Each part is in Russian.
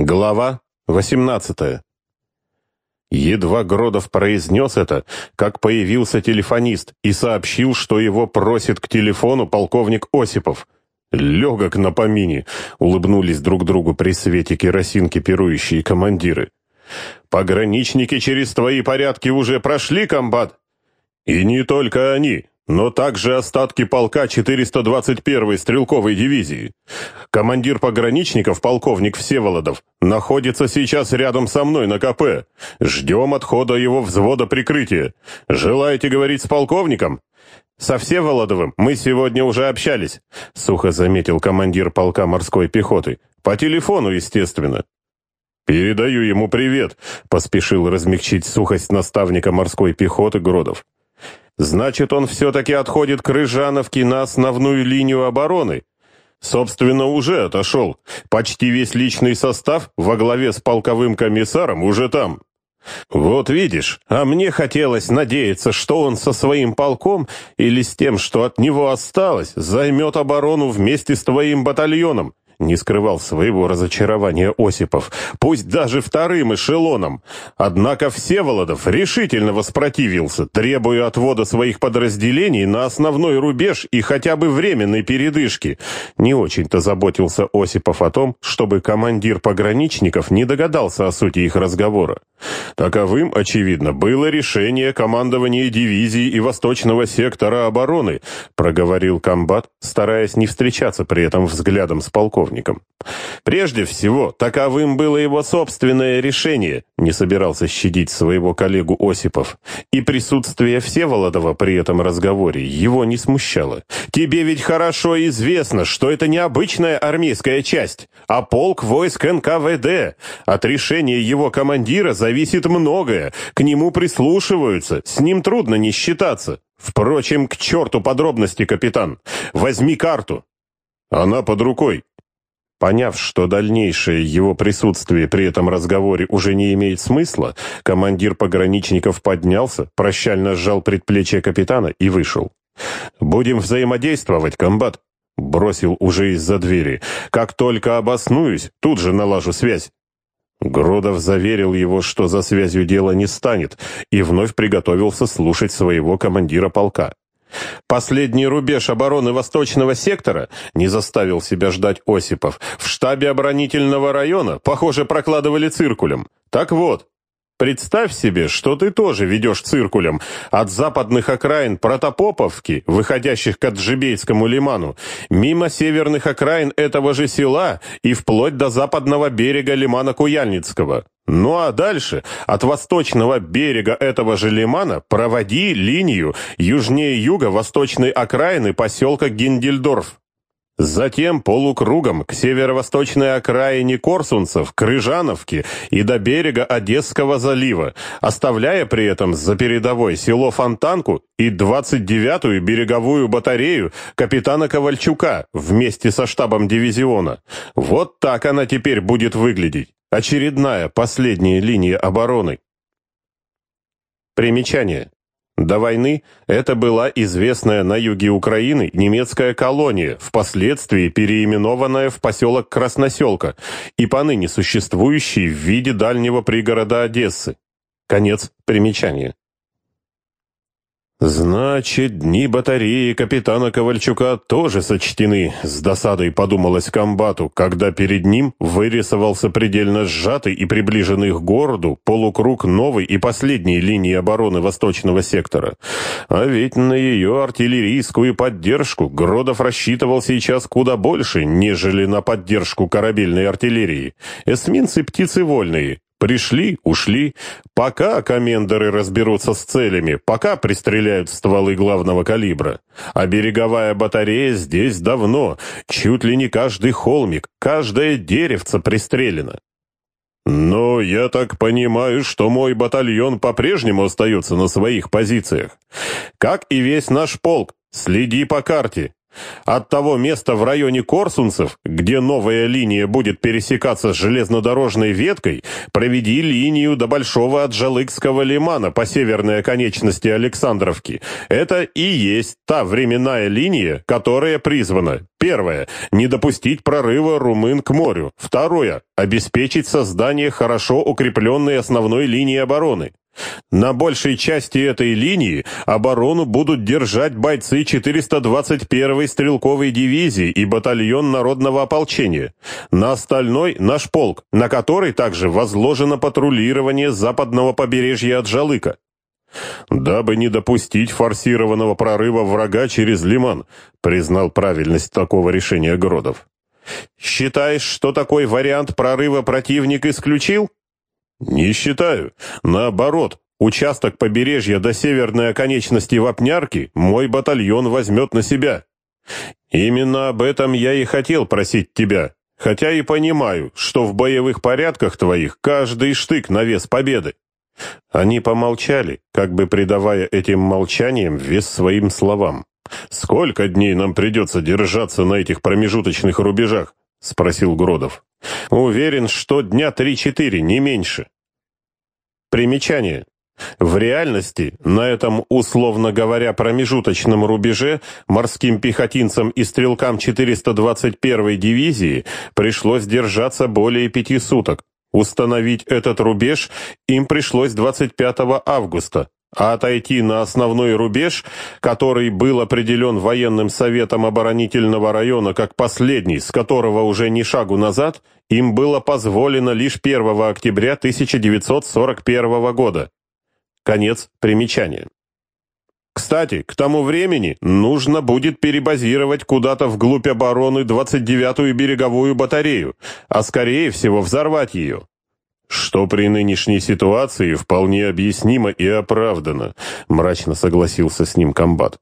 Глава 18 Едва Гродов произнес это, как появился телефонист и сообщил, что его просит к телефону полковник Осипов. «Легок на помине», — улыбнулись друг другу при свете керосинки пирующие командиры. «Пограничники через твои порядки уже прошли, комбат?» «И не только они но также остатки полка 421-й стрелковой дивизии. Командир пограничников, полковник Всеволодов, находится сейчас рядом со мной на КП. Ждем отхода его взвода прикрытия. Желаете говорить с полковником? «Со Всеволодовым мы сегодня уже общались», — сухо заметил командир полка морской пехоты. «По телефону, естественно». «Передаю ему привет», — поспешил размягчить сухость наставника морской пехоты Гродов. Значит, он все-таки отходит к Рыжановке на основную линию обороны. Собственно, уже отошел. Почти весь личный состав во главе с полковым комиссаром уже там. Вот видишь, а мне хотелось надеяться, что он со своим полком или с тем, что от него осталось, займет оборону вместе с твоим батальоном не скрывал своего разочарования Осипов, пусть даже вторым эшелоном. Однако Всеволодов решительно воспротивился, требуя отвода своих подразделений на основной рубеж и хотя бы временной передышки. Не очень-то заботился Осипов о том, чтобы командир пограничников не догадался о сути их разговора. Таковым, очевидно, было решение командования дивизии и восточного сектора обороны, проговорил комбат, стараясь не встречаться при этом взглядом с полковником. Прежде всего, таковым было его собственное решение, не собирался щадить своего коллегу Осипов, и присутствие Всеволодова при этом разговоре его не смущало. Тебе ведь хорошо известно, что это не обычная армейская часть, а полк войск НКВД. От решения его командира за зависит многое, к нему прислушиваются, с ним трудно не считаться. Впрочем, к черту подробности, капитан. Возьми карту. Она под рукой. Поняв, что дальнейшее его присутствие при этом разговоре уже не имеет смысла, командир пограничников поднялся, прощально сжал предплечье капитана и вышел. «Будем взаимодействовать, комбат», — бросил уже из-за двери. «Как только обоснуюсь, тут же налажу связь». Гродов заверил его, что за связью дело не станет, и вновь приготовился слушать своего командира полка. Последний рубеж обороны Восточного сектора не заставил себя ждать Осипов. В штабе оборонительного района, похоже, прокладывали циркулем. Так вот, Представь себе, что ты тоже ведешь циркулем от западных окраин Протопоповки, выходящих к Аджибейскому лиману, мимо северных окраин этого же села и вплоть до западного берега лимана Куяльницкого. Ну а дальше, от восточного берега этого же лимана, проводи линию южнее юга восточной окраины поселка Гиндельдорф. Затем полукругом к северо-восточной окраине Корсунцев, Крыжановки и до берега Одесского залива, оставляя при этом за передовой село Фонтанку и 29-ю береговую батарею капитана Ковальчука вместе со штабом дивизиона. Вот так она теперь будет выглядеть. Очередная последняя линия обороны. Примечание. До войны это была известная на юге Украины немецкая колония, впоследствии переименованная в поселок Красноселка и поныне существующий в виде дальнего пригорода Одессы. Конец примечания. «Значит, дни батареи капитана Ковальчука тоже сочтены», — с досадой подумалось комбату, когда перед ним вырисовался предельно сжатый и приближенный к городу полукруг новой и последней линии обороны восточного сектора. А ведь на ее артиллерийскую поддержку Гродов рассчитывал сейчас куда больше, нежели на поддержку корабельной артиллерии. Эсминцы птицы вольные, Пришли, ушли. Пока комендоры разберутся с целями, пока пристреляют стволы главного калибра. А береговая батарея здесь давно. Чуть ли не каждый холмик, каждое деревце пристрелено. Но я так понимаю, что мой батальон по-прежнему остается на своих позициях. Как и весь наш полк, следи по карте. От того места в районе Корсунцев, где новая линия будет пересекаться с железнодорожной веткой, проведи линию до Большого Аджалыкского лимана по северной оконечности Александровки. Это и есть та временная линия, которая призвана Первое. Не допустить прорыва румын к морю. Второе. Обеспечить создание хорошо укрепленной основной линии обороны. На большей части этой линии оборону будут держать бойцы 421-й стрелковой дивизии и батальон народного ополчения. На остальной – наш полк, на который также возложено патрулирование западного побережья Аджалыка. «Дабы не допустить форсированного прорыва врага через Лиман», признал правильность такого решения Гродов. «Считаешь, что такой вариант прорыва противник исключил?» «Не считаю. Наоборот, участок побережья до северной оконечности Вапнярки мой батальон возьмет на себя. Именно об этом я и хотел просить тебя, хотя и понимаю, что в боевых порядках твоих каждый штык на вес победы». Они помолчали, как бы придавая этим молчаниям вес своим словам. «Сколько дней нам придется держаться на этих промежуточных рубежах?» — спросил Гродов. Уверен, что дня три-четыре, не меньше. Примечание. В реальности, на этом, условно говоря, промежуточном рубеже морским пехотинцам и стрелкам 421-й дивизии пришлось держаться более пяти суток. Установить этот рубеж им пришлось 25 августа, а отойти на основной рубеж, который был определен военным советом оборонительного района как последний, с которого уже ни шагу назад, им было позволено лишь 1 октября 1941 года. Конец примечания. Кстати, к тому времени нужно будет перебазировать куда-то вглубь обороны 29-ю береговую батарею, а скорее всего взорвать ее. «Что при нынешней ситуации вполне объяснимо и оправдано», — мрачно согласился с ним комбат.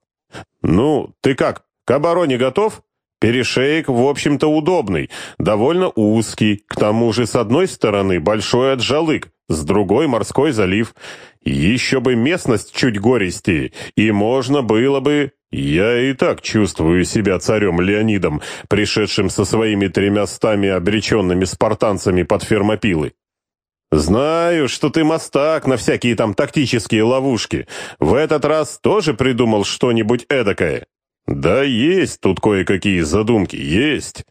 «Ну, ты как, к обороне готов?» Перешеек, в общем-то, удобный, довольно узкий, к тому же с одной стороны большой отжалык, с другой морской залив. Еще бы местность чуть гористее, и можно было бы... Я и так чувствую себя царем Леонидом, пришедшим со своими тремястами обреченными спартанцами под фермопилы. «Знаю, что ты мастак на всякие там тактические ловушки. В этот раз тоже придумал что-нибудь эдакое?» «Да есть тут кое-какие задумки, есть.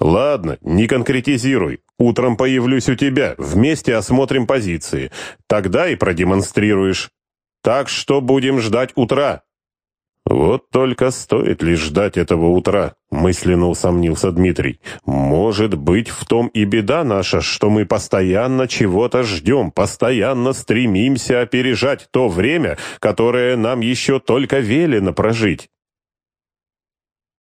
Ладно, не конкретизируй. Утром появлюсь у тебя, вместе осмотрим позиции. Тогда и продемонстрируешь. Так что будем ждать утра». «Вот только стоит ли ждать этого утра?» — мысленно усомнился Дмитрий. «Может быть, в том и беда наша, что мы постоянно чего-то ждем, постоянно стремимся опережать то время, которое нам еще только велено прожить.